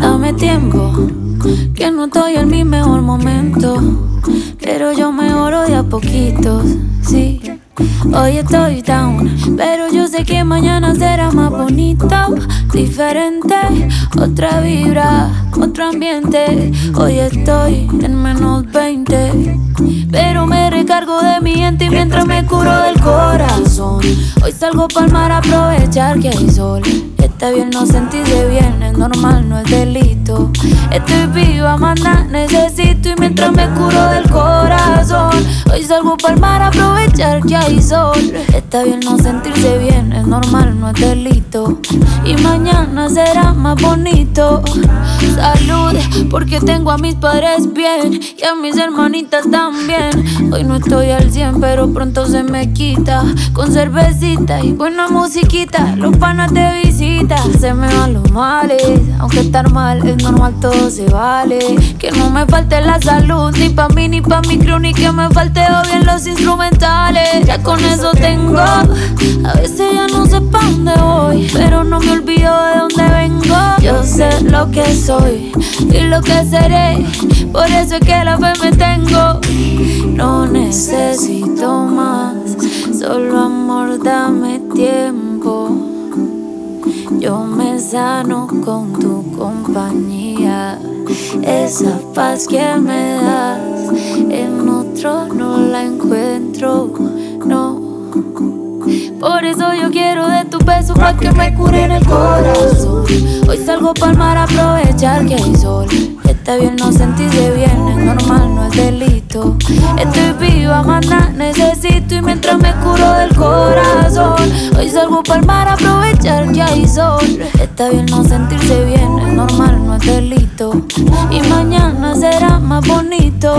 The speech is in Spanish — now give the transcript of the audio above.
Dame tiempo, que no estoy en mi mejor momento. Pero yo mejoro de a poquitos, sí. Hoy estoy down, pero yo sé que mañana será más bonito, diferente, otra vibra, otro ambiente. Hoy estoy en menos 20, pero me recargo de mi gente mientras me curo del corazón. Hoy salgo para el mar a aprovechar que hay sol. Está bien no sentirse bien, es normal, no es delito. Estoy viva, manda, necesito y mientras me curo del corazón. Hoy salgo para el mar a aprovechar que hay sol. Está bien no sentirse bien, es normal, no es delito. Y mañana será más bonito. Salud, porque tengo a mis padres bien y a mis hermanitas también. Hoy no estoy al 100, pero pronto se me quita. Con cervecita y buena musiquita, los panas de visita se me van los males. Aunque estar mal es normal, todo se vale. Que no me falte la salud, ni pa' mí, ni pa' mi crew, ni que me falte bien los instrumentales. Ya con eso tengo. A veces ya no sé pa' dónde voy, pero no me olvido de dónde vengo. Yo sé lo que soy y lo que seré. Por eso es que la fe me tengo. No necesito más, solo amor, dame tiempo. Yo me sano con tu compañía. Esa paz que me das, en no la encuentro, no. Por eso yo quiero de tu beso pa' que me cure en el corazón. Hoy salgo pa'l mar a aprovechar que hay sol. Está bien no sentirse bien, es normal, no es delito. Estoy viva, manda, necesito y mientras me curo del corazón. Hoy salgo pa'l mar a aprovechar que hay sol. Está bien no sentirse bien, es normal, no es delito. Y mañana será más bonito.